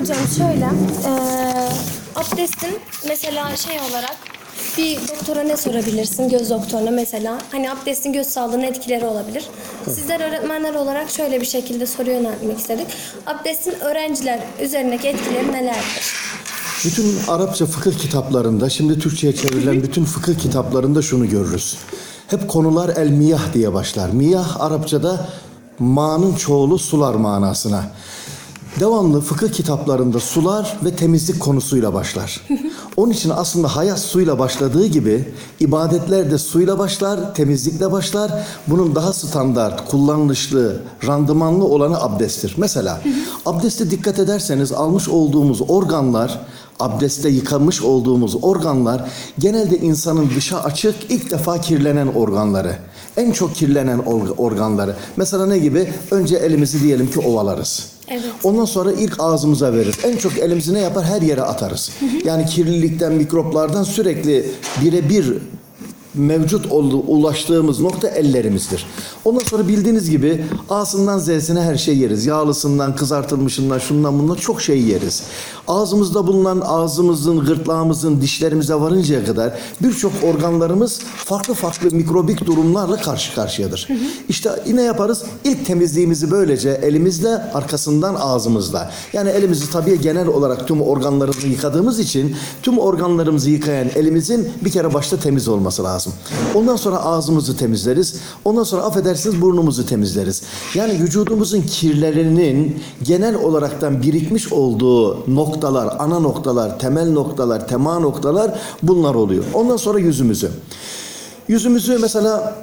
Hocam şöyle, eee abdestin mesela şey olarak bir doktora ne sorabilirsin? Göz doktoruna mesela. Hani abdestin göz sağlığına etkileri olabilir. Sizler öğretmenler olarak şöyle bir şekilde soru yöneltmek istedik. Abdestin öğrenciler üzerindeki etkileri nelerdir? Bütün Arapça fıkıh kitaplarında, şimdi Türkçe'ye çevrilen bütün fıkıh kitaplarında şunu görürüz. Hep konular el miyah diye başlar. Miyah Arapçada ma'nın çoğulu sular manasına. Devamlı fıkıh kitaplarında sular ve temizlik konusuyla başlar. Onun için aslında hayat suyla başladığı gibi ibadetler de suyla başlar, temizlikle başlar. Bunun daha standart, kullanışlı, randımanlı olanı abdesttir. Mesela abdeste dikkat ederseniz almış olduğumuz organlar abdestte yıkamış olduğumuz organlar genelde insanın dışa açık ilk defa kirlenen organları. En çok kirlenen or- organları. Mesela ne gibi? Önce elimizi diyelim ki ovalarız. Evet. Ondan sonra ilk ağzımıza veririz. En çok elimizi ne yapar? Her yere atarız. Yani kirlilikten, mikroplardan sürekli birebir mevcut olduğu, ulaştığımız nokta ellerimizdir. Ondan sonra bildiğiniz gibi ağzından z'sine her şey yeriz. Yağlısından, kızartılmışından, şundan bundan çok şey yeriz. Ağzımızda bulunan ağzımızın, gırtlağımızın, dişlerimize varıncaya kadar birçok organlarımız farklı farklı mikrobik durumlarla karşı karşıyadır. İşte yine yaparız. İlk temizliğimizi böylece elimizle, arkasından ağzımızla. Yani elimizi tabii genel olarak tüm organlarımızı yıkadığımız için tüm organlarımızı yıkayan elimizin bir kere başta temiz olması lazım. Ondan sonra ağzımızı temizleriz. Ondan sonra affedersiniz burnumuzu temizleriz. Yani vücudumuzun kirlerinin genel olaraktan birikmiş olduğu noktalar, ana noktalar, temel noktalar, tema noktalar bunlar oluyor. Ondan sonra yüzümüzü. Yüzümüzü mesela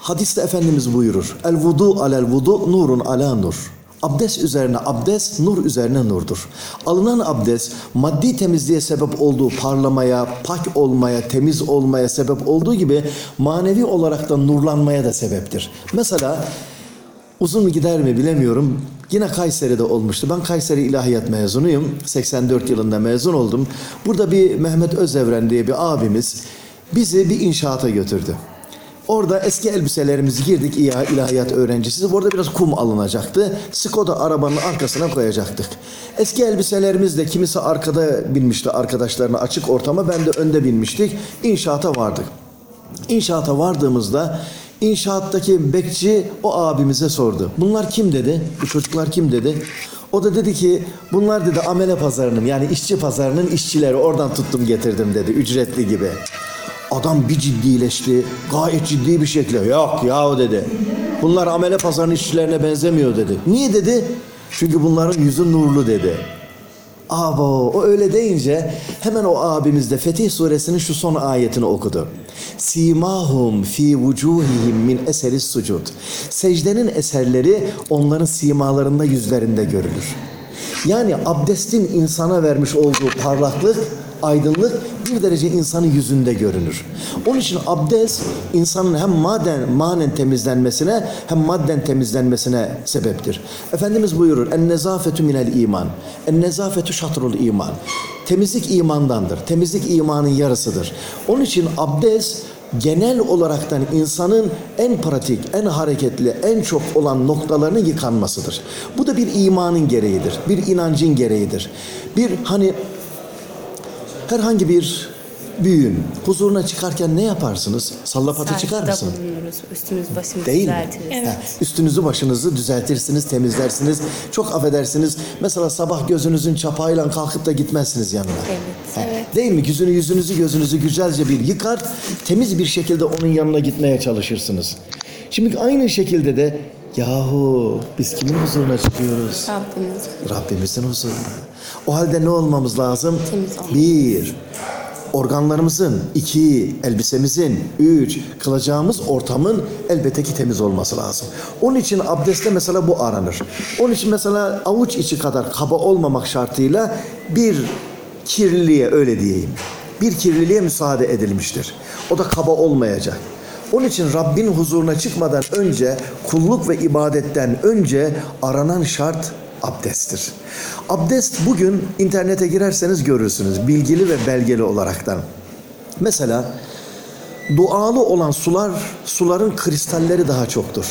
hadiste Efendimiz buyurur. El vudu alel vudu nurun ala nur. Abdest üzerine abdest, nur üzerine nurdur. Alınan abdest maddi temizliğe sebep olduğu parlamaya, pak olmaya, temiz olmaya sebep olduğu gibi manevi olarak da nurlanmaya da sebeptir. Mesela uzun gider mi bilemiyorum. Yine Kayseri'de olmuştu. Ben Kayseri İlahiyat mezunuyum. 84 yılında mezun oldum. Burada bir Mehmet Özevren diye bir abimiz bizi bir inşaata götürdü. Orada eski elbiselerimizi girdik İlah- ilahiyat öğrencisi. Orada biraz kum alınacaktı. Skoda arabanın arkasına koyacaktık. Eski elbiselerimizle kimisi arkada binmişti arkadaşlarına açık ortama. Ben de önde binmiştik. İnşaata vardık. İnşaata vardığımızda inşaattaki bekçi o abimize sordu. Bunlar kim dedi? Bu çocuklar kim dedi? O da dedi ki bunlar dedi amele pazarının yani işçi pazarının işçileri oradan tuttum getirdim dedi ücretli gibi. Adam bir ciddileşti. Gayet ciddi bir şekilde. Yok ya dedi. Bunlar amele pazarının işçilerine benzemiyor dedi. Niye dedi? Çünkü bunların yüzü nurlu dedi. Abo o öyle deyince hemen o abimiz de Fetih suresinin şu son ayetini okudu. Simahum fi vucuhihim min eseris sucud. Secdenin eserleri onların simalarında yüzlerinde görülür. Yani abdestin insana vermiş olduğu parlaklık, aydınlık bir derece insanın yüzünde görünür. Onun için abdest insanın hem maden, manen temizlenmesine hem madden temizlenmesine sebeptir. Efendimiz buyurur en nezafetü minel iman. En nezafetü şatrul iman. Temizlik imandandır. Temizlik imanın yarısıdır. Onun için abdest genel olaraktan insanın en pratik, en hareketli, en çok olan noktalarının yıkanmasıdır. Bu da bir imanın gereğidir. Bir inancın gereğidir. Bir hani herhangi bir büyüğün huzuruna çıkarken ne yaparsınız? Sallapatı çıkar Sarkıda mısın? bulunuruz. Üstümüz başımızı Değil mi? düzeltiriz. Ha, Üstünüzü başınızı düzeltirsiniz, temizlersiniz. Çok affedersiniz. Mesela sabah gözünüzün çapağıyla kalkıp da gitmezsiniz yanına. Evet. Ha, Değil mi? Yüzünü, yüzünüzü, gözünüzü güzelce bir yıkar. Temiz bir şekilde onun yanına gitmeye çalışırsınız. Şimdi aynı şekilde de yahu biz kimin huzuruna çıkıyoruz? Rabbimiz. Rabbimizin huzuruna. O halde ne olmamız lazım? Temiz olmamız. Bir, organlarımızın, iki, elbisemizin, üç, kılacağımız ortamın elbette ki temiz olması lazım. Onun için abdestte mesela bu aranır. Onun için mesela avuç içi kadar kaba olmamak şartıyla bir kirliliğe öyle diyeyim. Bir kirliliğe müsaade edilmiştir. O da kaba olmayacak. Onun için Rabbin huzuruna çıkmadan önce kulluk ve ibadetten önce aranan şart abdesttir. Abdest bugün internete girerseniz görürsünüz bilgili ve belgeli olaraktan. Mesela dualı olan sular, suların kristalleri daha çoktur.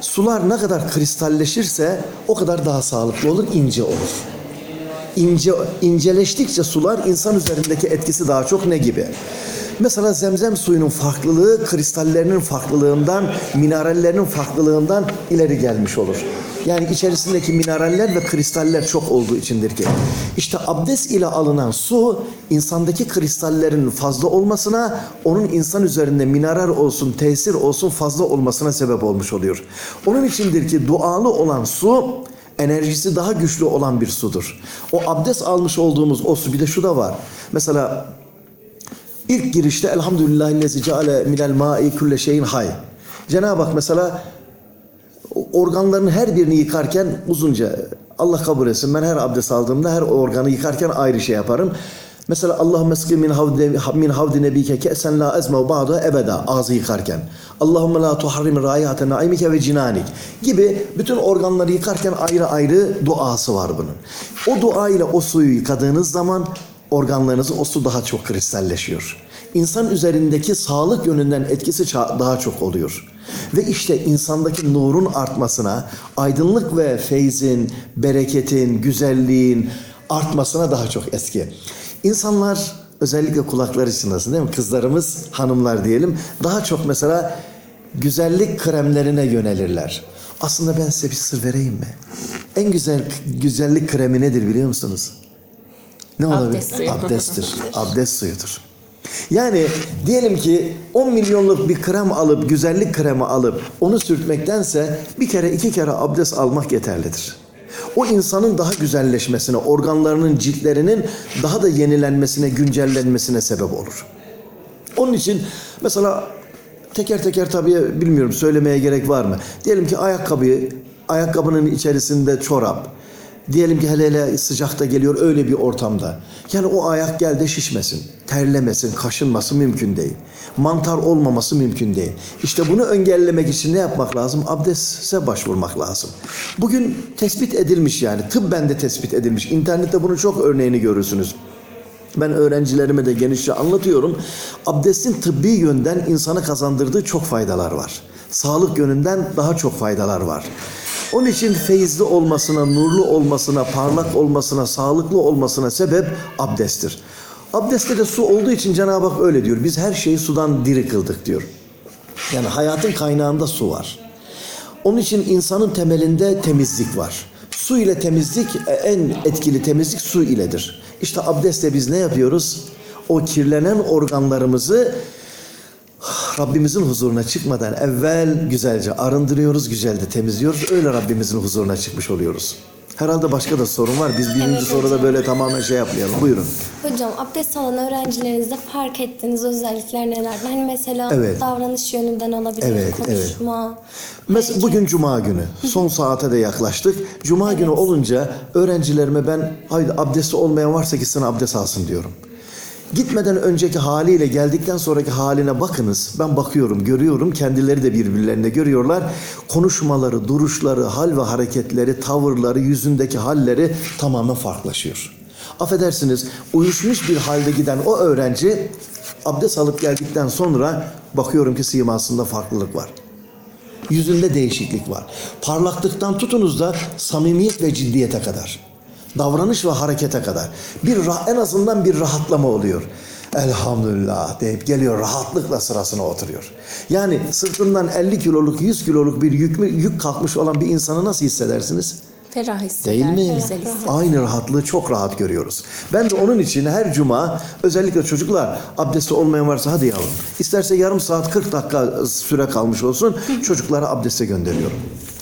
Sular ne kadar kristalleşirse o kadar daha sağlıklı olur, ince olur. ince inceleştikçe sular insan üzerindeki etkisi daha çok ne gibi? Mesela zemzem suyunun farklılığı kristallerinin farklılığından, minerallerinin farklılığından ileri gelmiş olur. Yani içerisindeki mineraller ve kristaller çok olduğu içindir ki. İşte abdest ile alınan su insandaki kristallerin fazla olmasına, onun insan üzerinde mineral olsun, tesir olsun fazla olmasına sebep olmuş oluyor. Onun içindir ki dualı olan su enerjisi daha güçlü olan bir sudur. O abdest almış olduğumuz o su bir de şu da var. Mesela İlk girişte elhamdülillahillezi ceale minel ma'i kulle şeyin hay. Cenab-ı Hak mesela organların her birini yıkarken uzunca Allah kabul etsin ben her abdest aldığımda her organı yıkarken ayrı şey yaparım. Mesela Allahümme eski min havdi, min havdi nebike ke'sen la ezme ba'da ebeda ağzı yıkarken. Allahümme la tuharrim rayate naimike ve cinanik gibi bütün organları yıkarken ayrı ayrı duası var bunun. O dua ile o suyu yıkadığınız zaman organlarınız o su daha çok kristalleşiyor. İnsan üzerindeki sağlık yönünden etkisi daha çok oluyor. Ve işte insandaki nurun artmasına, aydınlık ve feyzin, bereketin, güzelliğin artmasına daha çok eski. İnsanlar özellikle kulakları çınlasın değil mi? Kızlarımız, hanımlar diyelim daha çok mesela güzellik kremlerine yönelirler. Aslında ben size bir sır vereyim mi? En güzel güzellik kremi nedir biliyor musunuz? Ne olabilir? Abdest suyu. Abdesttir. Abdest suyudur. Yani diyelim ki 10 milyonluk bir krem alıp, güzellik kremi alıp onu sürtmektense bir kere iki kere abdest almak yeterlidir. O insanın daha güzelleşmesine, organlarının, ciltlerinin daha da yenilenmesine, güncellenmesine sebep olur. Onun için mesela teker teker tabii bilmiyorum söylemeye gerek var mı? Diyelim ki ayakkabıyı, ayakkabının içerisinde çorap, diyelim ki hele hele sıcakta geliyor öyle bir ortamda. Yani o ayak gel de şişmesin, terlemesin, kaşınması mümkün değil. Mantar olmaması mümkün değil. İşte bunu engellemek için ne yapmak lazım? Abdeste başvurmak lazım. Bugün tespit edilmiş yani tıbben de tespit edilmiş. İnternette bunun çok örneğini görürsünüz. Ben öğrencilerime de genişçe anlatıyorum. Abdestin tıbbi yönden insana kazandırdığı çok faydalar var. Sağlık yönünden daha çok faydalar var. Onun için feyizli olmasına, nurlu olmasına, parlak olmasına, sağlıklı olmasına sebep abdesttir. Abdestte de su olduğu için Cenab-ı Hak öyle diyor. Biz her şeyi sudan diri kıldık diyor. Yani hayatın kaynağında su var. Onun için insanın temelinde temizlik var. Su ile temizlik e, en etkili temizlik su iledir. İşte abdestle biz ne yapıyoruz? O kirlenen organlarımızı Rabbimizin huzuruna çıkmadan evvel güzelce arındırıyoruz, güzelce temizliyoruz. Öyle Rabbimizin huzuruna çıkmış oluyoruz. Herhalde başka da sorun var. Biz birinci Evet, soruda hocam. böyle tamamen şey yapmayalım. Buyurun. Hocam abdest alan öğrencilerinizde fark ettiğiniz özellikler neler? Hani mesela Evet. davranış yönünden olabilir, Evet, konuşma. Mesela hareket. bugün cuma günü. Son saate de yaklaştık. Cuma günü olunca öğrencilerime ben haydi abdesti olmayan varsa gitsin abdest alsın diyorum. Gitmeden önceki haliyle geldikten sonraki haline bakınız. Ben bakıyorum, görüyorum. Kendileri de birbirlerine görüyorlar. Konuşmaları, duruşları, hal ve hareketleri, tavırları, yüzündeki halleri tamamen farklılaşıyor. Affedersiniz, uyuşmuş bir halde giden o öğrenci abdest alıp geldikten sonra bakıyorum ki simasında farklılık var. Yüzünde değişiklik var. Parlaklıktan tutunuz da samimiyet ve ciddiyete kadar. Davranış ve harekete kadar. Bir en azından bir rahatlama oluyor. Elhamdülillah deyip geliyor rahatlıkla sırasına oturuyor. Yani sırtından 50 kiloluk 100 kiloluk bir yük, yük kalkmış olan bir insanı nasıl hissedersiniz? Ferah hisseder. Değil mi? Güzel. Aynı rahatlığı çok rahat görüyoruz. Ben de onun için her cuma özellikle çocuklar abdesti olmayan varsa hadi yavrum. İsterse yarım saat 40 dakika süre kalmış olsun çocukları abdeste gönderiyorum.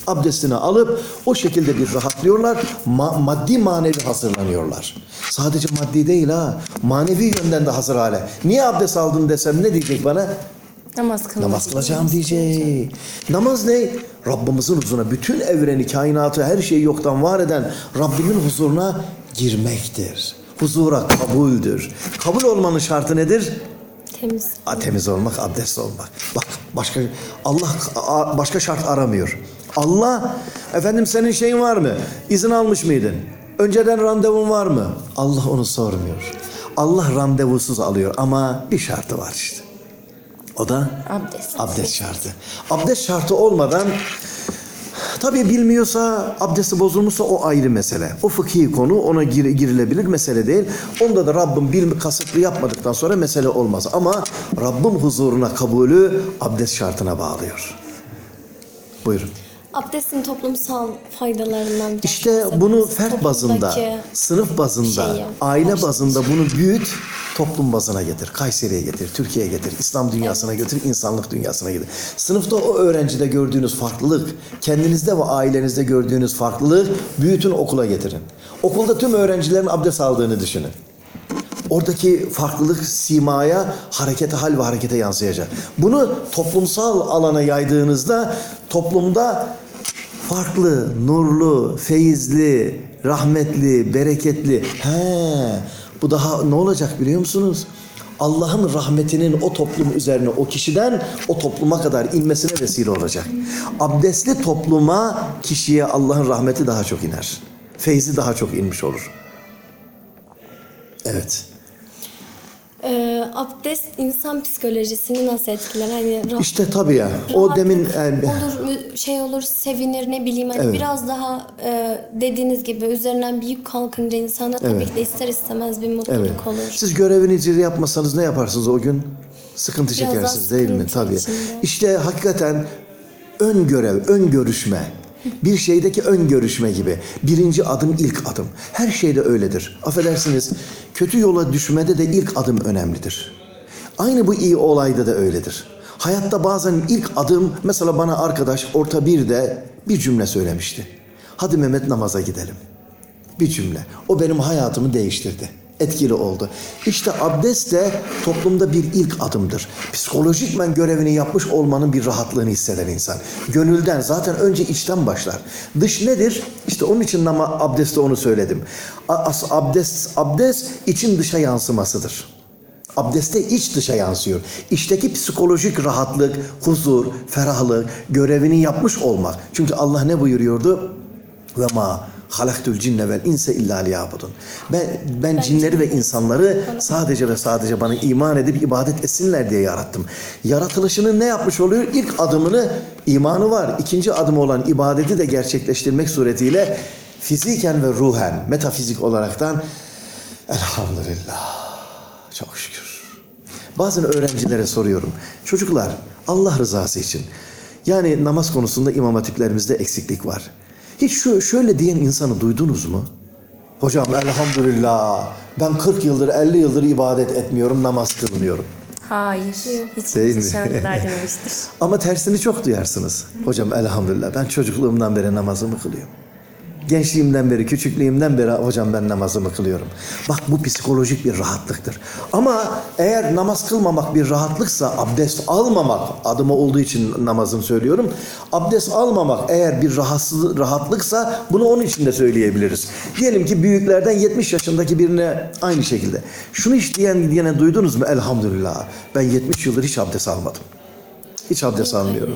Abdestini alıp o şekilde bir rahatlıyorlar. Ma- maddi manevi hazırlanıyorlar. Sadece maddi değil ha. Manevi yönden de hazır hale. Niye abdest aldın desem ne diyecek bana? Namaz kılmak. Namaz kılacağım diyecek. Namaz ne? Rabbimizin huzuruna, bütün evreni, kainatı, her şeyi yoktan var eden Rabbimin huzuruna girmektir. Huzura kabuldür. Kabul olmanın şartı nedir? Temiz. A, temiz olmak, abdest olmak. Bak başka Allah a- başka şart aramıyor. Allah efendim senin şeyin var mı? İzin almış mıydın? Önceden randevun var mı? Allah onu sormuyor. Allah randevusuz alıyor ama bir şartı var işte. O da Abdest. Abdest şartı. Abdest şartı olmadan Tabii bilmiyorsa, abdesti bozulmuşsa o ayrı mesele. O fıkhi konu, ona gir- girilebilir mesele değil. Onda da Rabbim bilmi kasıtlı yapmadıktan sonra mesele olmaz. Ama Rabbim huzuruna kabulü abdest şartına bağlıyor. Buyurun. Abdestin toplumsal faydalarından biraz İşte bunu fert bazında, sınıf bazında, şeyi, aile başlıca. bazında bunu büyüt, toplum bazına getir. Kayseri'ye getir, Türkiye'ye getir, İslam dünyasına götür, insanlık dünyasına getir. Sınıfta o öğrencide gördüğünüz farklılık, kendinizde ve ailenizde gördüğünüz farklılığı büyütün okula getirin. Okulda tüm öğrencilerin abdest aldığını düşünün. Oradaki farklılık simaya, harekete, hal ve harekete yansıyacak. Bunu toplumsal alana yaydığınızda toplumda farklı, nurlu, feyizli, rahmetli, bereketli. He, bu daha ne olacak biliyor musunuz? Allah'ın rahmetinin o toplum üzerine, o kişiden o topluma kadar inmesine vesile olacak. Abdestli topluma, kişiye Allah'ın rahmeti daha çok iner. Feyzi daha çok inmiş olur. Evet. Ee, abdest insan psikolojisini nasıl etkiler? Hani rah- İşte tabii ya. O rahatlık demin yani, olur şey olur sevinir ne bileyim hani Evet. biraz daha e, dediğiniz gibi üzerinden bir yük kalkınca insana tabii Evet. ki de ister istemez bir mutluluk evet. olur. Siz görevinizi yapmasanız ne yaparsınız o gün? Sıkıntı Biraz çekersiniz değil mi? sıkıntı Tabii. içinde. İşte hakikaten ön görev, ön görüşme. Bir şeydeki ön görüşme gibi. Birinci adım ilk adım. Her şeyde öyledir. Affedersiniz kötü yola düşmede de ilk adım önemlidir. Aynı bu iyi olayda da öyledir. Hayatta bazen ilk adım mesela bana arkadaş orta bir de bir cümle söylemişti. Hadi Mehmet namaza gidelim. Bir cümle. O benim hayatımı değiştirdi. Etkili oldu. İşte abdest de toplumda bir ilk adımdır. Psikolojikmen görevini yapmış olmanın bir rahatlığını hisseder insan. Gönülden zaten önce içten başlar. Dış nedir? İşte onun için ama abdestte onu söyledim. As, abdest, abdest için dışa yansımasıdır. Abdeste iç dışa yansıyor. İçteki psikolojik rahatlık, huzur, ferahlık, görevini yapmış olmak. Çünkü Allah ne buyuruyordu? Ve ma halaktul cinne vel inse illa liyabudun. Ben, ben cinleri ve insanları sadece ve sadece bana iman edip ibadet etsinler diye yarattım. Yaratılışının ne yapmış oluyor? İlk adımını imanı var. İkinci adımı olan ibadeti de gerçekleştirmek suretiyle fiziken ve ruhen, metafizik olaraktan elhamdülillah. Çok şükür. Bazen öğrencilere soruyorum. Çocuklar Allah rızası için. Yani namaz konusunda imam hatiplerimizde eksiklik var. Hiç şu şöyle diyen insanı duydunuz mu? Hocam elhamdülillah ben 40 yıldır 50 yıldır ibadet etmiyorum namaz kılmıyorum. Hayır. Hiç Değil mi? kimse dememiştir. Ama tersini çok duyarsınız. Hocam elhamdülillah ben çocukluğumdan beri namazımı kılıyorum. Gençliğimden beri, küçüklüğümden beri hocam ben namazımı kılıyorum. Bak bu psikolojik bir rahatlıktır. Ama eğer namaz kılmamak bir rahatlıksa abdest almamak adıma olduğu için namazım söylüyorum. Abdest almamak eğer bir rahatsız, rahatlıksa bunu onun için de söyleyebiliriz. Diyelim ki büyüklerden 70 yaşındaki birine aynı şekilde. Şunu hiç diyen diyene duydunuz mu? Elhamdülillah ben 70 yıldır hiç abdest almadım. Hiç abdest almıyorum.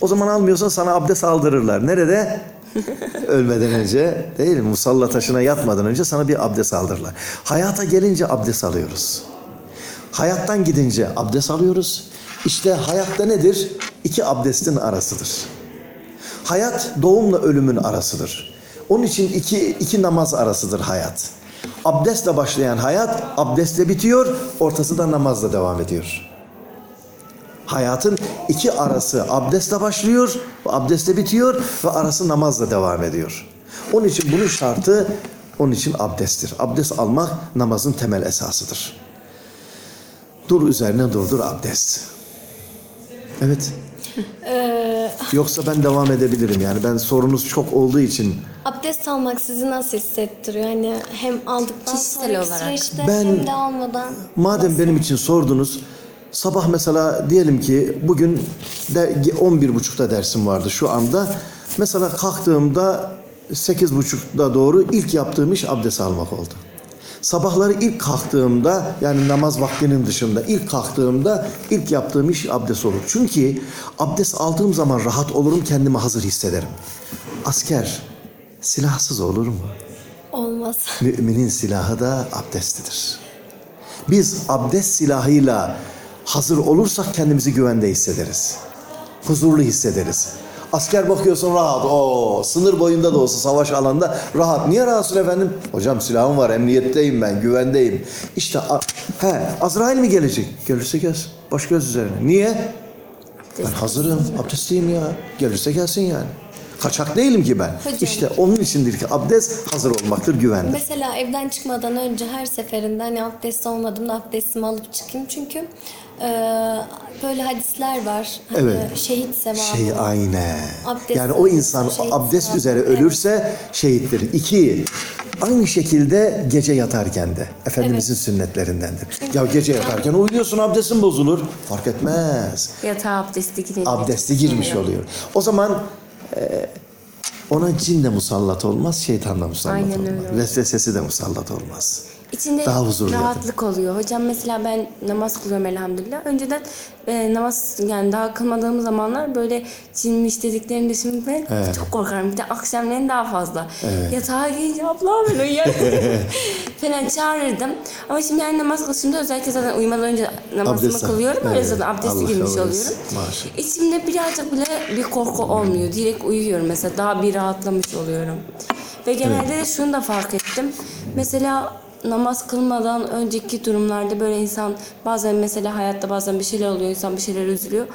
O zaman almıyorsan sana abdest aldırırlar. Nerede? Ölmeden önce değil? Musalla taşına yatmadan önce sana bir abdest aldırırlar. Hayata gelince abdest alıyoruz. Hayattan gidince abdest alıyoruz. İşte hayatta nedir? İki abdestin arasıdır. Hayat doğumla ölümün arasıdır. Onun için iki, iki namaz arasıdır hayat. Abdestle başlayan hayat abdestle bitiyor, ortası da namazla devam ediyor. Hayatın iki arası abdestle başlıyor, abdestle bitiyor ve arası namazla devam ediyor. Onun için bunun şartı, onun için abdesttir. Abdest almak namazın temel esasıdır. Dur üzerine durdur abdest. Evet. Ee, Yoksa ben devam edebilirim yani. Ben sorunuz çok olduğu için abdest almak sizi nasıl hissettiriyor? Hani hem aldıktan Kişisel sonraki olarak. süreçte Ben- hem de almadan. Madem benim için sordunuz, sabah mesela diyelim ki bugün de 11.30'da dersim vardı şu anda. Mesela kalktığımda 8.30'da doğru ilk yaptığım iş abdest almak oldu. Sabahları ilk kalktığımda yani namaz vaktinin dışında ilk kalktığımda ilk yaptığım iş abdest olur. Çünkü abdest aldığım zaman rahat olurum, kendimi hazır hissederim. Asker silahsız olur mu? Olmaz. Müminin silahı da abdestidir. Biz abdest silahıyla hazır olursak kendimizi güvende hissederiz. Huzurlu hissederiz. Asker bakıyorsun rahat. O sınır boyunda da olsa savaş alanında rahat. Niye rahatsın efendim? Hocam silahım var, emniyetteyim ben, güvendeyim. İşte he, Azrail mi gelecek? Gelirse gelsin. Baş göz üzerine. Niye? Ben hazırım, abdestliyim ya. Gelirse gelsin yani. Kaçak değilim ki ben. Hocam. İşte onun içindir ki abdest hazır olmaktır, güvendir. Mesela evden çıkmadan önce her seferinde hani abdest olmadığımda abdestimi alıp çıkayım. Çünkü e, böyle hadisler var. Hani Evet. Şehit sevabı. Şey aynen. Abdest yani o insan abdest sevabı. üzere Evet. ölürse şehittir. İki, aynı şekilde gece yatarken de Efendimizin sünnetlerindendir. Ya gece yatarken uyuyorsun abdestin bozulur. Fark etmez. Yatağa abdesti girince. Abdesti girmiş oluyor. O zaman e, ona cin de musallat olmaz, şeytan da musallat Aynen olmaz. öyle. Vesvesesi de musallat olmaz. İçinde Daha huzurlu rahatlık oluyor. Hocam mesela ben namaz kılıyorum elhamdülillah. Önceden e, namaz yani daha kılmadığım zamanlar böyle cinmiş dediklerinde şimdi ben çok korkarım. Bir de akşamleyin daha fazla. Yatağa gelince abla ben uyuyorum. falan çağırırdım. Ama şimdi yani namaz kılışımda özellikle zaten uyumadan önce namazımı Abdest al. kılıyorum. Öyle Evet. zaten abdesti Allah girmiş oluyorum. Maşallah. İçimde birazcık bile bir korku olmuyor. Direkt uyuyorum mesela. Daha bir rahatlamış oluyorum. Ve genelde de şunu da fark ettim. Mesela namaz kılmadan önceki durumlarda böyle insan bazen mesela hayatta bazen bir şeyler oluyor. insan bir şeyler üzülüyor.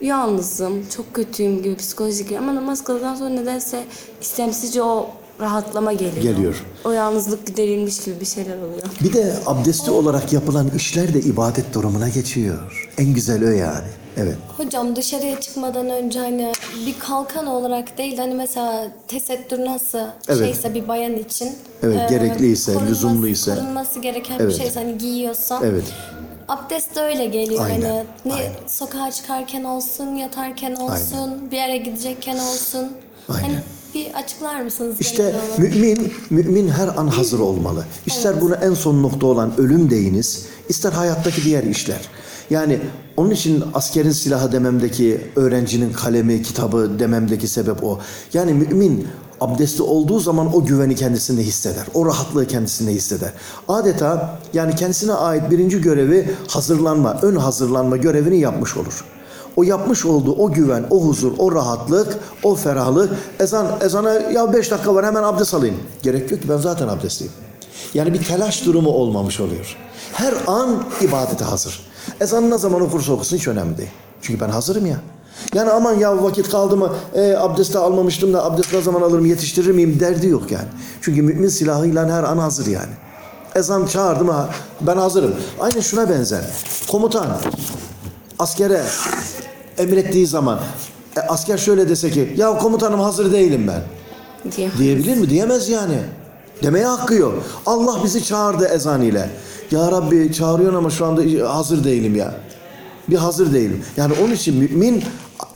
Yalnızım, çok kötüyüm gibi psikolojik ama namaz kıldıktan sonra nedense istemsizce o rahatlama geliyor. Geliyor. O yalnızlık giderilmiş gibi bir şeyler oluyor. Bir de abdesti olarak yapılan işler de ibadet durumuna geçiyor. En güzel o yani. Evet. Hocam dışarıya çıkmadan önce hani bir kalkan olarak değil hani mesela tesettür nasıl Evet. şeyse bir bayan için. Evet, gerekliyse, korunması- lüzumluysa. Korunması gereken Evet. bir şeyse hani giyiyorsan. Evet. Abdest de öyle geliyor Aynen, hani ne aynen. sokağa çıkarken olsun, yatarken olsun, bir yere gidecekken olsun. Aynen. Hani bir açıklar mısınız? İşte mümin, mümin her an hazır olmalı. İster buna en son nokta olan ölüm deyiniz, ister hayattaki diğer işler. Yani onun için askerin silahı dememdeki, öğrencinin kalemi, kitabı dememdeki sebep o. Yani mümin abdestli olduğu zaman o güveni kendisinde hisseder. O rahatlığı kendisinde hisseder. Adeta yani kendisine ait birinci görevi hazırlanma, ön hazırlanma görevini yapmış olur. O yapmış olduğu o güven, o huzur, o rahatlık, o ferahlık. Ezan, ezana ya beş dakika var hemen abdest alayım. Gerek yok ki ben zaten abdestliyim. Yani bir telaş durumu olmamış oluyor. Her an ibadete hazır. Ezan ne zaman okursa okusun hiç önemli değil. Çünkü ben hazırım ya. Yani aman ya vakit kaldı mı e, abdesti almamıştım da abdest ne zaman alırım yetiştirir miyim derdi yok yani. Çünkü mümin silahıyla her an hazır yani. Ezan çağırdı mı ben hazırım. Aynı şuna benzer. Komutan askere emrettiği zaman e, asker şöyle dese ki ya komutanım hazır değilim ben. diye. Diyebilir mi? Diyemez yani. Demeye hakkı yok. Allah bizi çağırdı ezan ile. Ya Rabbi çağırıyorsun ama şu anda hazır değilim ya. Bir hazır değilim. Yani onun için mümin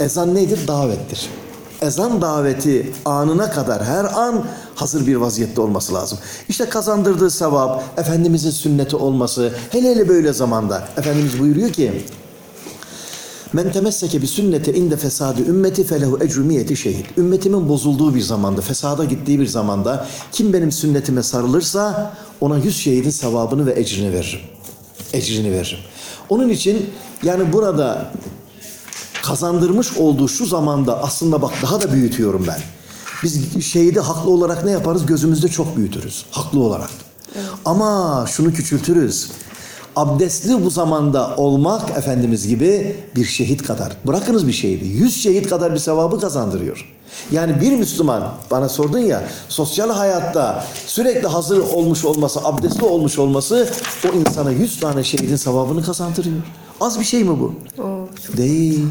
ezan nedir? Davettir. Ezan daveti anına kadar her an hazır bir vaziyette olması lazım. İşte kazandırdığı sevap, Efendimizin sünneti olması, hele hele böyle zamanda. Efendimiz buyuruyor ki, Men temesseke bi sünnete inde fesadi ümmeti felehu ecru miyeti şehit. Ümmetimin bozulduğu bir zamanda, fesada gittiği bir zamanda kim benim sünnetime sarılırsa ona yüz şehidin sevabını ve ecrini veririm. Ecrini veririm. Onun için yani burada kazandırmış olduğu şu zamanda aslında bak daha da büyütüyorum ben. Biz şehidi haklı olarak ne yaparız? Gözümüzde çok büyütürüz. Haklı olarak. Ama şunu küçültürüz. Abdestli bu zamanda olmak Efendimiz gibi bir şehit kadar. Bırakınız bir şehidi. Yüz şehit kadar bir sevabı kazandırıyor. Yani bir Müslüman bana sordun ya sosyal hayatta sürekli hazır olmuş olması, abdestli olmuş olması o insana yüz tane şehidin sevabını kazandırıyor. Az bir şey mi bu? Değil.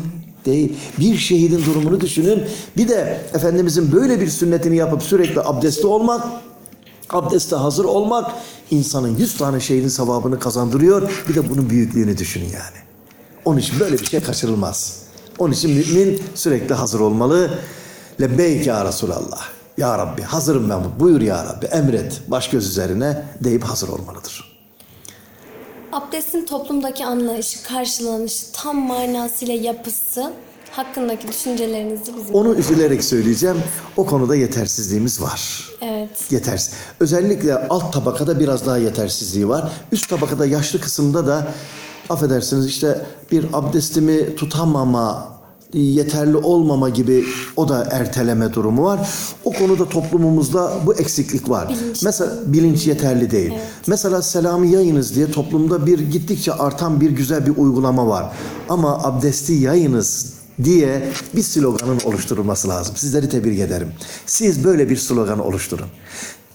Değil. Bir şehidin durumunu düşünün. Bir de Efendimizin böyle bir sünnetini yapıp sürekli abdestli olmak, abdeste hazır olmak insanın yüz tane şehidin sevabını kazandırıyor. Bir de bunun büyüklüğünü düşünün yani. Onun için böyle bir şey kaçırılmaz. Onun için mümin sürekli hazır olmalı. Lebbeyk ya Resulallah. Ya Rabbi hazırım ben. Buyur ya Rabbi emret. Baş göz üzerine deyip hazır olmalıdır. Abdestin toplumdaki anlayışı, karşılanışı, tam manasıyla yapısı hakkındaki düşüncelerinizi bizim... Onu üzülerek söyleyeceğim. O konuda yetersizliğimiz var. Evet. Yetersiz. Özellikle alt tabakada biraz daha yetersizliği var. Üst tabakada yaşlı kısımda da affedersiniz işte bir abdestimi tutamama yeterli olmama gibi o da erteleme durumu var. O konuda toplumumuzda bu eksiklik var. Bilinç. Mesela bilinç yeterli değil. Mesela selamı yayınız diye toplumda bir gittikçe artan bir güzel bir uygulama var. Ama abdesti yayınız diye bir sloganın oluşturulması lazım. Sizleri tebrik ederim. Siz böyle bir slogan oluşturun.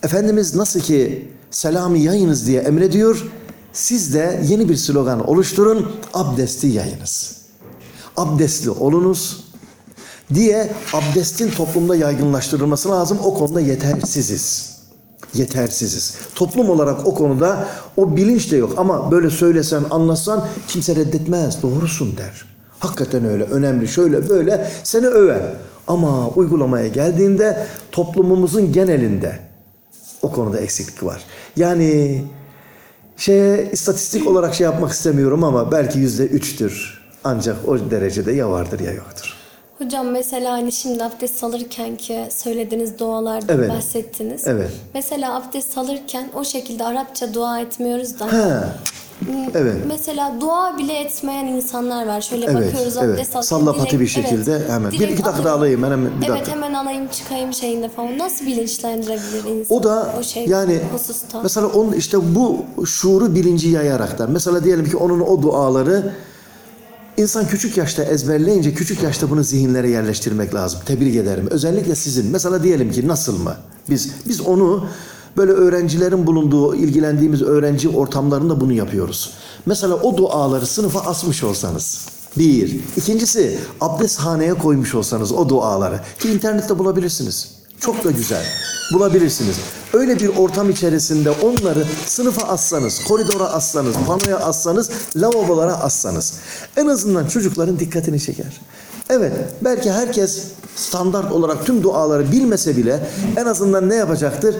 Efendimiz nasıl ki selamı yayınız diye emrediyor, siz de yeni bir slogan oluşturun, abdesti yayınız. Abdestli olunuz diye abdestin toplumda yaygınlaştırılması lazım. O konuda yetersiziz. Yetersiziz. Toplum olarak o konuda o bilinç de yok. Ama böyle söylesen, anlatsan kimse reddetmez. Doğrusun der. Hakikaten öyle, önemli, şöyle böyle seni över. Ama uygulamaya geldiğinde toplumumuzun genelinde o konuda eksiklik var. Yani şey istatistik olarak şey yapmak istemiyorum ama belki yüzde üçtür. Ancak o derecede ya vardır ya yoktur. Hocam mesela hani şimdi abdest alırken ki söylediğiniz dualardan Evet. bahsettiniz. Evet. Mesela abdest alırken o şekilde Arapça dua etmiyoruz da. He. Evet. Mesela dua bile etmeyen insanlar var. Şöyle Evet, bakıyoruz evet. abdest alırken. Sallapati bir direkt- şekilde evet, hemen. Bir iki dakika alayım, hemen bir Evet dakika. hemen alayım çıkayım şeyinde falan. Nasıl bilinçlendirebilir insan? O da o şey, yani hususta. mesela onun işte bu şuuru bilinci yayaraktan. Mesela diyelim ki onun o duaları insan küçük yaşta ezberleyince küçük yaşta bunu zihinlere yerleştirmek lazım. Tebrik ederim. Özellikle sizin. Mesela diyelim ki nasıl mı? Biz biz onu böyle öğrencilerin bulunduğu, ilgilendiğimiz öğrenci ortamlarında bunu yapıyoruz. Mesela o duaları sınıfa asmış olsanız. Bir. İkincisi abdesthaneye koymuş olsanız o duaları. Ki internette bulabilirsiniz. Çok da güzel. Bulabilirsiniz. Öyle bir ortam içerisinde onları sınıfa assanız, koridora assanız, panoya assanız, lavabolara assanız en azından çocukların dikkatini çeker. Evet, belki herkes standart olarak tüm duaları bilmese bile en azından ne yapacaktır?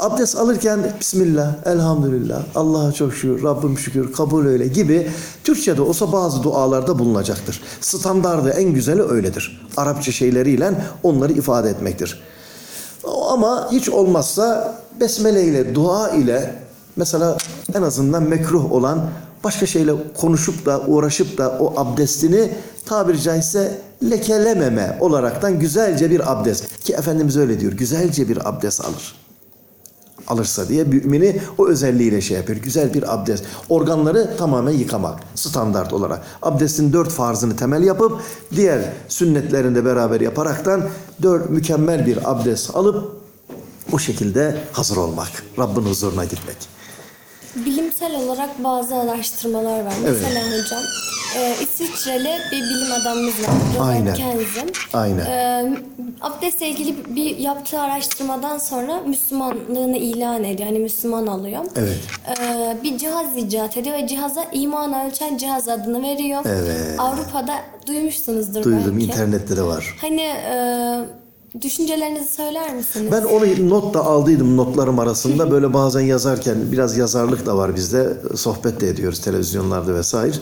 Abdest alırken Bismillah, Elhamdülillah, Allah'a çok şükür, Rabbim şükür, kabul öyle gibi Türkçe'de olsa bazı dualarda bulunacaktır. Standardı en güzeli öyledir. Arapça şeyleriyle onları ifade etmektir. Ama hiç olmazsa besmele ile, dua ile mesela en azından mekruh olan başka şeyle konuşup da uğraşıp da o abdestini tabiri caizse lekelememe olaraktan güzelce bir abdest. Ki Efendimiz öyle diyor, güzelce bir abdest alır alırsa diye mümini o özelliğiyle şey yapıyor. Güzel bir abdest. Organları tamamen yıkamak standart olarak. Abdestin dört farzını temel yapıp diğer sünnetlerini de beraber yaparaktan dört mükemmel bir abdest alıp o şekilde hazır olmak. Rabbin huzuruna gitmek. Bilimsel olarak bazı araştırmalar var. Evet. Mesela hocam e, İsviçreli bir bilim adamımız var. Robert Aynen. Kenzie. Aynen. E, abdestle ilgili bir yaptığı araştırmadan sonra Müslümanlığını ilan ediyor. Hani Müslüman oluyor. Evet. E, bir cihaz icat ediyor ve cihaza iman ölçen cihaz adını veriyor. Evet. Avrupa'da duymuşsunuzdur Duydum belki. internette de var. Hani e, düşüncelerinizi söyler misiniz? Ben onu not da aldıydım notlarım arasında. Böyle bazen yazarken biraz yazarlık da var bizde. Sohbet de ediyoruz televizyonlarda vesaire.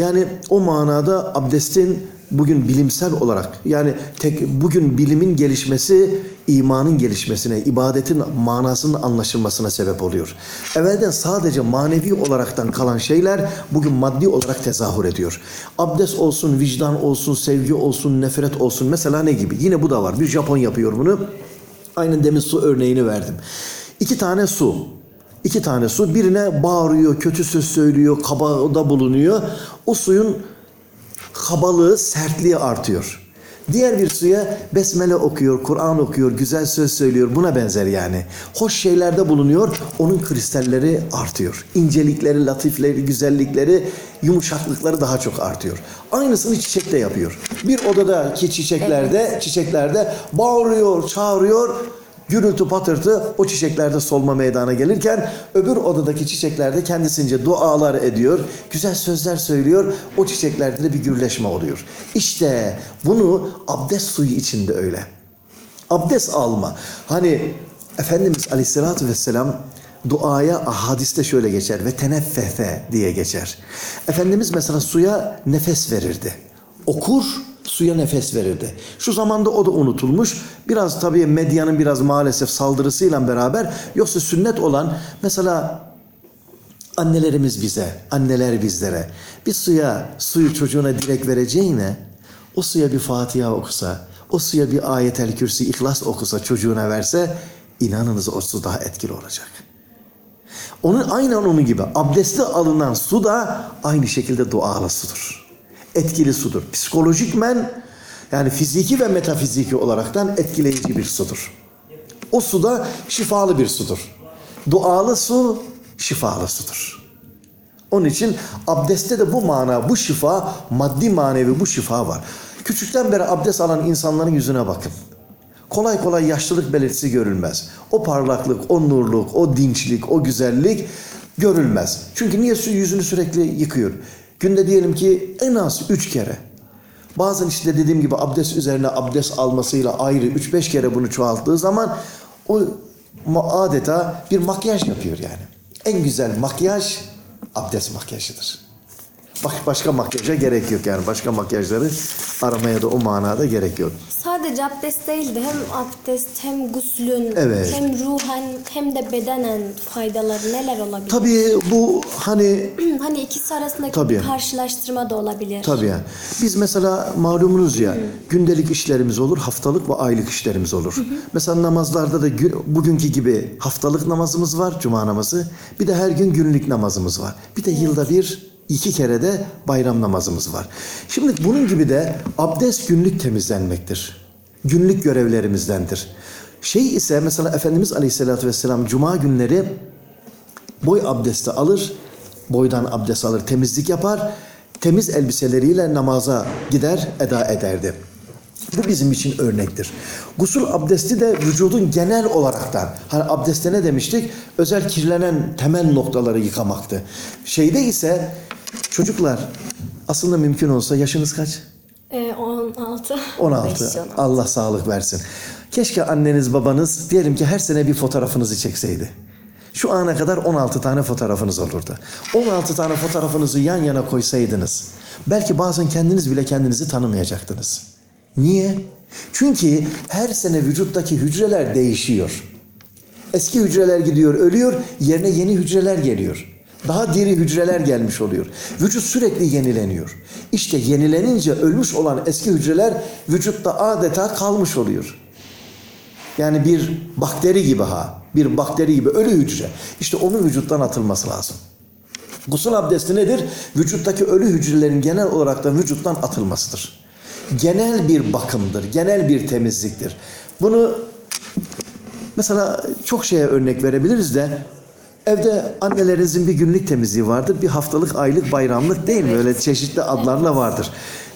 Yani o manada abdestin bugün bilimsel olarak yani tek bugün bilimin gelişmesi imanın gelişmesine, ibadetin manasının anlaşılmasına sebep oluyor. Evvelden sadece manevi olaraktan kalan şeyler bugün maddi olarak tezahür ediyor. Abdest olsun, vicdan olsun, sevgi olsun, nefret olsun. Mesela ne gibi? Yine bu da var. Bir Japon yapıyor bunu. Aynen demin su örneğini verdim. İki tane su. İki tane su. Birine bağırıyor, kötü söz söylüyor, kabada bulunuyor. O suyun kabalığı, sertliği artıyor. Diğer bir suya besmele okuyor, Kur'an okuyor, güzel söz söylüyor. Buna benzer yani. Hoş şeylerde bulunuyor. Onun kristalleri artıyor. İncelikleri, latifleri, güzellikleri, yumuşaklıkları daha çok artıyor. Aynısını çiçek de yapıyor. Bir odadaki çiçeklerde, çiçeklerde bağırıyor, çağırıyor. Gürültü patırtı o çiçeklerde solma meydana gelirken öbür odadaki çiçeklerde kendisince dualar ediyor, güzel sözler söylüyor. O çiçeklerde de bir gürleşme oluyor. İşte bunu abdest suyu içinde öyle. Abdest alma. Hani Efendimiz Aleyhisselatü Vesselam duaya hadiste şöyle geçer ve teneffefe diye geçer. Efendimiz mesela suya nefes verirdi. Okur suya nefes verirdi. Şu zamanda o da unutulmuş. Biraz tabii medyanın biraz maalesef saldırısıyla beraber yoksa sünnet olan mesela annelerimiz bize, anneler bizlere bir suya suyu çocuğuna direkt vereceğine o suya bir Fatiha okusa, o suya bir ayetel kürsi ihlas okusa çocuğuna verse inanınız o su daha etkili olacak. Onun aynen onun gibi abdestli alınan su da aynı şekilde dualı sudur. Etkili sudur. Psikolojikmen yani fiziki ve metafiziki olaraktan etkileyici bir sudur. O su da şifalı bir sudur. Dualı su şifalı sudur. Onun için abdestte de bu mana, bu şifa, maddi manevi bu şifa var. Küçükten beri abdest alan insanların yüzüne bakın. Kolay kolay yaşlılık belirtisi görülmez. O parlaklık, o nurluk, o dinçlik, o güzellik görülmez. Çünkü niye su yüzünü sürekli yıkıyor? Günde diyelim ki en az üç kere. Bazen işte dediğim gibi abdest üzerine abdest almasıyla ayrı 3-5 kere bunu çoğalttığı zaman o adeta bir makyaj yapıyor yani. En güzel makyaj abdest makyajıdır. Bak başka makyaja gerek yok yani. Başka makyajları aramaya da o manada gerek yok. Sadece abdest değil de hem abdest hem guslün Evet. hem ruhen hem de bedenen faydaları neler olabilir? Tabii bu hani hani ikisi arasındaki Tabii. bir karşılaştırma da olabilir. Tabii yani. Biz mesela malumunuz ya gündelik işlerimiz olur, haftalık ve aylık işlerimiz olur. Mesela namazlarda da gü- bugünkü gibi haftalık namazımız var, cuma namazı. Bir de her gün günlük namazımız var. Bir de yılda bir iki kere de bayram namazımız var. Şimdi bunun gibi de abdest günlük temizlenmektir. Günlük görevlerimizdendir. Şey ise mesela Efendimiz Aleyhisselatü Vesselam cuma günleri boy abdesti alır, boydan abdest alır, temizlik yapar, temiz elbiseleriyle namaza gider, eda ederdi. Bu bizim için örnektir. Gusül abdesti de vücudun genel olaraktan, hani abdestte ne demiştik? Özel kirlenen temel noktaları yıkamaktı. Şeyde ise çocuklar aslında mümkün olsa yaşınız kaç? Ee, 16. 16. Beş, on altı. Allah sağlık versin. Keşke anneniz babanız diyelim ki her sene bir fotoğrafınızı çekseydi. Şu ana kadar 16 tane fotoğrafınız olurdu. 16 tane fotoğrafınızı yan yana koysaydınız belki bazen kendiniz bile kendinizi tanımayacaktınız. Niye? Çünkü her sene vücuttaki hücreler değişiyor. Eski hücreler gidiyor, ölüyor, yerine yeni hücreler geliyor. Daha diri hücreler gelmiş oluyor. Vücut sürekli yenileniyor. İşte yenilenince ölmüş olan eski hücreler vücutta adeta kalmış oluyor. Yani bir bakteri gibi ha. Bir bakteri gibi ölü hücre. İşte onun vücuttan atılması lazım. Gusül abdesti nedir? Vücuttaki ölü hücrelerin genel olarak da vücuttan atılmasıdır. Genel bir bakımdır, genel bir temizliktir. Bunu mesela çok şeye örnek verebiliriz de evde annelerinizin bir günlük temizliği vardır, bir haftalık, aylık, bayramlık değil mi? Öyle çeşitli adlarla vardır.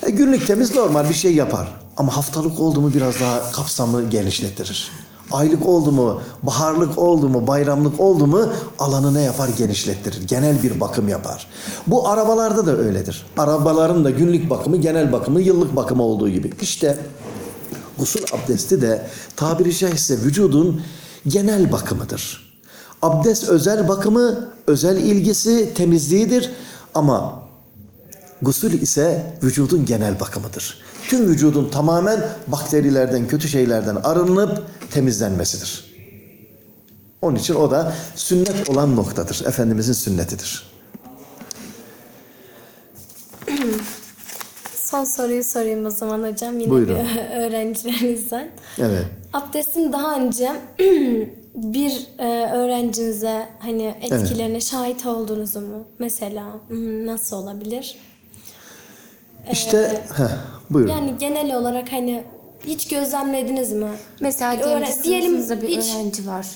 E, günlük temiz normal bir şey yapar. Ama haftalık oldu mu biraz daha kapsamı genişletir. Aylık oldu mu, baharlık oldu mu, bayramlık oldu mu alanı ne yapar genişlettirir. Genel bir bakım yapar. Bu arabalarda da öyledir. Arabaların da günlük bakımı, genel bakımı, yıllık bakımı olduğu gibi. İşte gusül abdesti de tabiri caizse vücudun genel bakımıdır. Abdest özel bakımı, özel ilgisi, temizliğidir ama gusül ise vücudun genel bakımıdır. Tüm vücudun tamamen bakterilerden, kötü şeylerden arınıp temizlenmesidir. Onun için o da sünnet olan noktadır. Efendimizin sünnetidir. Son soruyu sorayım o zaman hocam yine Buyurun. bir öğrencilerinizden. Evet. Abdestin daha önce bir e, öğrencinize hani etkilerine şahit oldunuz mu? Mesela nasıl olabilir? İşte, heh, buyurun. Yani genel olarak hani hiç gözlemlediniz mi? Mesela Bir diyelim, öğren- diyelim bir hiç- öğrenci var.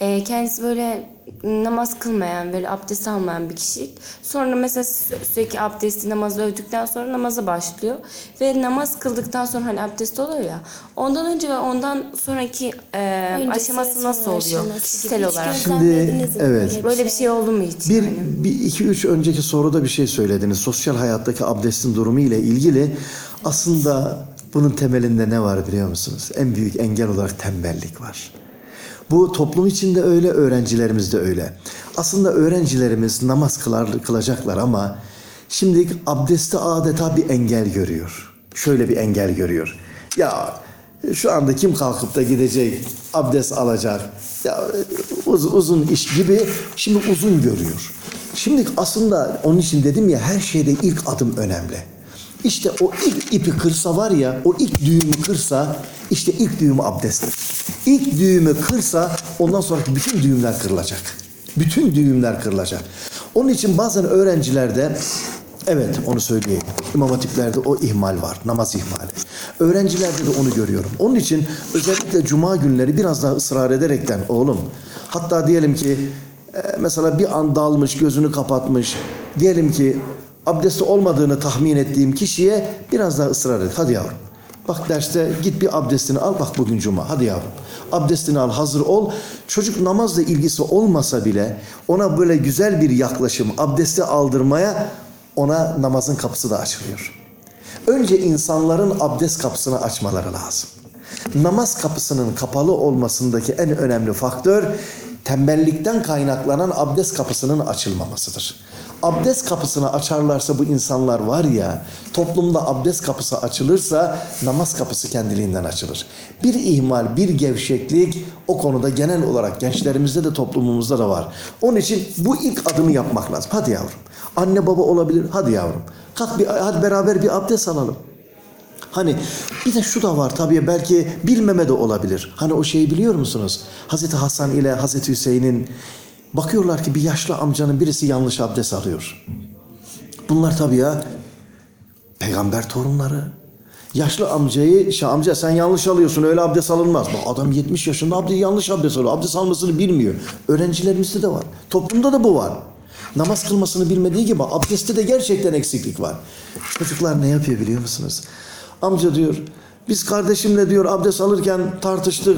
Ee, kendisi böyle namaz kılmayan, böyle abdest almayan bir kişi. Sonra mesela sü- sürekli abdesti namazı övdükten sonra namaza başlıyor. Ve namaz kıldıktan sonra hani abdest oluyor ya. Ondan önce ve ondan sonraki e, Öncesi aşaması nasıl oluyor kişisel olarak? mi evet. böyle Böyle bir şey oldu mu hiç? Bir, yani? bir iki üç önceki soruda bir şey söylediniz. Sosyal hayattaki abdestin durumu ile ilgili aslında bunun temelinde ne var biliyor musunuz? En büyük engel olarak tembellik var. Bu toplum içinde öyle, öğrencilerimiz de öyle. Aslında öğrencilerimiz namaz kılar, kılacaklar ama şimdi abdesti adeta bir engel görüyor. Şöyle bir engel görüyor. Ya şu anda kim kalkıp da gidecek, abdest alacak, ya uz- uzun iş gibi şimdi uzun görüyor. Şimdi aslında onun için dedim ya her şeyde ilk adım önemli. İşte o ilk ipi kırsa var ya, o ilk düğümü kırsa, işte ilk düğümü abdesttir. İlk düğümü kırsa ondan sonraki bütün düğümler kırılacak. Bütün düğümler kırılacak. Onun için bazen öğrencilerde Evet onu söyleyeyim. İmam hatiplerde o ihmal var. Namaz ihmali. Öğrencilerde de onu görüyorum. Onun için özellikle cuma günleri biraz daha ısrar ederekten oğlum hatta diyelim ki e, mesela bir an dalmış gözünü kapatmış diyelim ki abdesti olmadığını tahmin ettiğim kişiye biraz daha ısrar et. Hadi yavrum. Bak derste git bir abdestini al. Bak bugün cuma. Hadi yavrum. Abdestini al. Hazır ol. Çocuk namazla ilgisi olmasa bile ona böyle güzel bir yaklaşım abdesti aldırmaya ona namazın kapısı da açılıyor. Önce insanların abdest kapısını açmaları lazım. Namaz kapısının kapalı olmasındaki en önemli faktör tembellikten kaynaklanan abdest kapısının açılmamasıdır. Abdest kapısını açarlarsa bu insanlar var ya, toplumda abdest kapısı açılırsa namaz kapısı kendiliğinden açılır. Bir ihmal, bir gevşeklik o konuda genel olarak gençlerimizde de toplumumuzda da var. Onun için bu ilk adımı yapmak lazım. Hadi yavrum. Anne baba olabilir. Hadi yavrum. Kalk bir, hadi beraber bir abdest alalım. Hani bir de şu da var tabii belki bilmeme de olabilir. Hani o şeyi biliyor musunuz? Hazreti Hasan ile Hazreti Hüseyin'in bakıyorlar ki bir yaşlı amcanın birisi yanlış abdest alıyor. Bunlar tabii ya peygamber torunları. Yaşlı amcayı, şey amca sen yanlış alıyorsun öyle abdest alınmaz. Bak adam 70 yaşında abdest, yanlış abdest alıyor. Abdest almasını bilmiyor. Öğrencilerimizde de var. Toplumda da bu var. Namaz kılmasını bilmediği gibi abdestte de gerçekten eksiklik var. Çocuklar ne yapıyor biliyor musunuz? Amca diyor biz kardeşimle diyor abdest alırken tartıştık.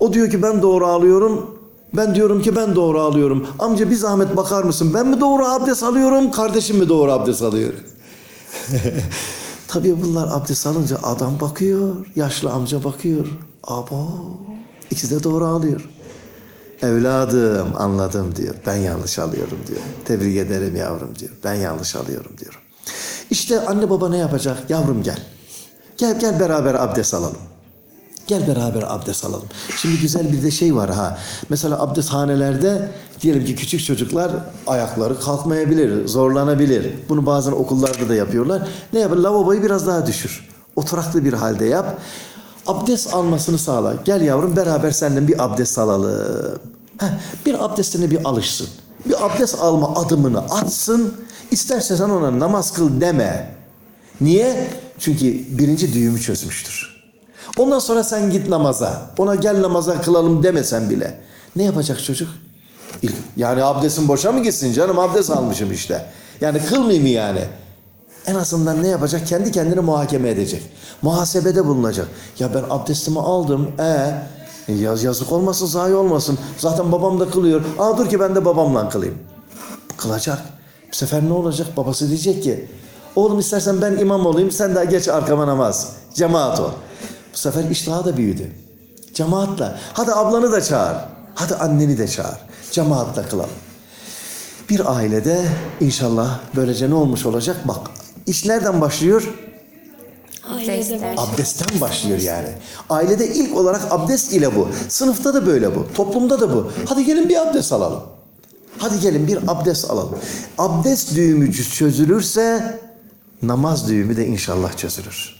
O diyor ki ben doğru alıyorum. Ben diyorum ki ben doğru alıyorum. Amca bir zahmet bakar mısın? Ben mi doğru abdest alıyorum? Kardeşim mi doğru abdest alıyor? Tabii bunlar abdest alınca adam bakıyor. Yaşlı amca bakıyor. Abo. İkisi de doğru alıyor. Evladım anladım diyor. Ben yanlış alıyorum diyor. Tebrik ederim yavrum diyor. Ben yanlış alıyorum diyor. İşte anne baba ne yapacak? Yavrum gel. Gel gel beraber abdest alalım. Gel beraber abdest alalım. Şimdi güzel bir de şey var ha. Mesela abdesthanelerde diyelim ki küçük çocuklar ayakları kalkmayabilir, zorlanabilir. Bunu bazen okullarda da yapıyorlar. Ne yapar? Lavaboyu biraz daha düşür. Oturaklı bir halde yap. Abdest almasını sağla. Gel yavrum beraber seninle bir abdest alalım. Heh, bir abdestine bir alışsın. Bir abdest alma adımını atsın. İstersen sen ona namaz kıl deme. Niye? Çünkü birinci düğümü çözmüştür. Ondan sonra sen git namaza. Ona gel namaza kılalım demesen bile. Ne yapacak çocuk? Yani abdestin boşa mı gitsin canım? Abdest almışım işte. Yani kılmayayım yani? En azından ne yapacak? Kendi kendini muhakeme edecek. Muhasebede bulunacak. Ya ben abdestimi aldım. E yaz yazık olmasın, zayi olmasın. Zaten babam da kılıyor. Aa dur ki ben de babamla kılayım. Kılacak. Bu sefer ne olacak? Babası diyecek ki oğlum istersen ben imam olayım sen de geç arkama namaz. Cemaat ol. Bu sefer iştahı da büyüdü. Cemaatla. Hadi ablanı da çağır. Hadi anneni de çağır. Cemaatla kılalım. Bir ailede inşallah böylece ne olmuş olacak? Bak iş nereden başlıyor? Ailede var. Abdestten başlıyor yani. Ailede ilk olarak abdest ile bu. Sınıfta da böyle bu. Toplumda da bu. Hadi gelin bir abdest alalım. Hadi gelin bir abdest alalım. Abdest düğümü çözülürse namaz düğümü de inşallah çözülür.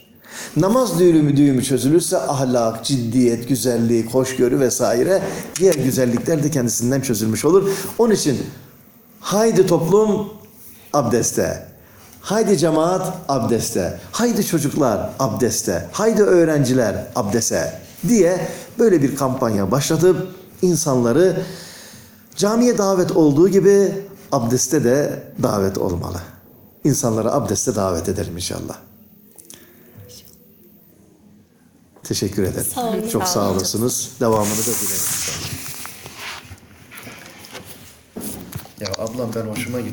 Namaz düğümü düğümü çözülürse ahlak, ciddiyet, güzellik, hoşgörü vesaire diğer güzellikler de kendisinden çözülmüş olur. Onun için haydi toplum abdeste. Haydi cemaat abdeste. Haydi çocuklar abdeste. Haydi öğrenciler abdese diye böyle bir kampanya başlatıp insanları camiye davet olduğu gibi abdeste de davet olmalı. İnsanları abdeste davet edelim inşallah. Teşekkür ederim. Sağ olun. Çok Sağ olasınız. Devamını da dilerim. Ya ablam ben hoşuma gitti.